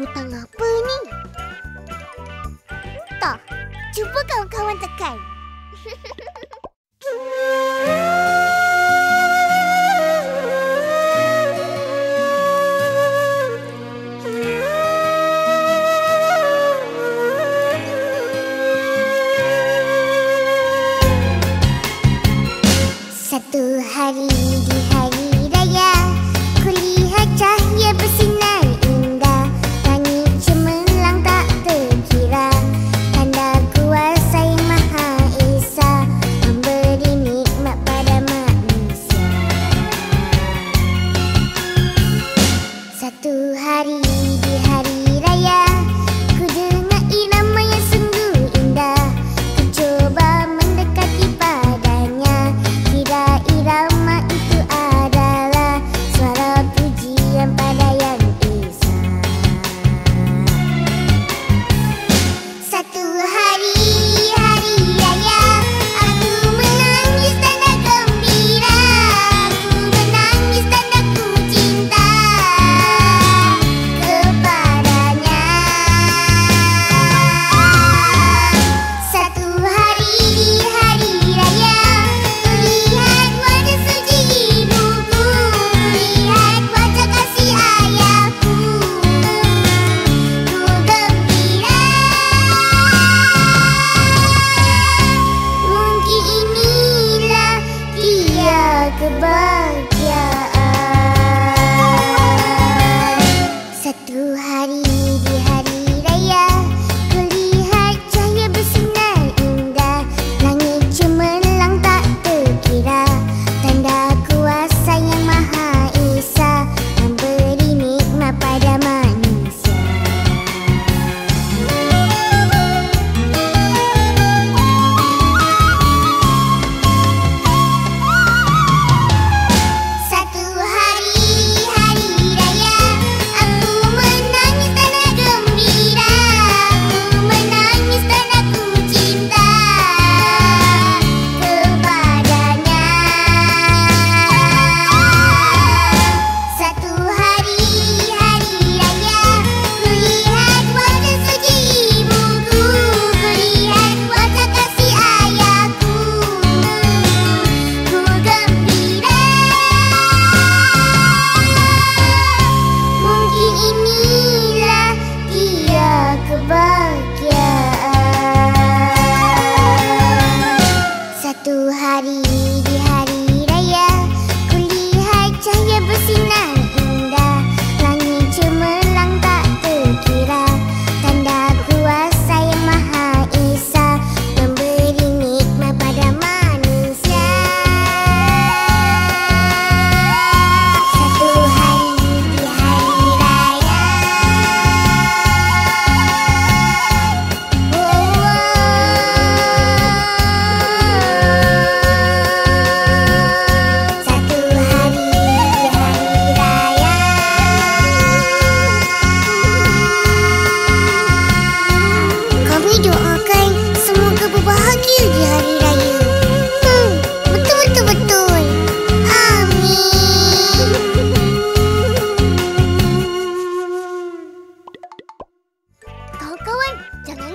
Butang apa ni? Entah. Cuba kawan-kawan tekan. Satu hari di hari raya Kulihat cahaya bersinar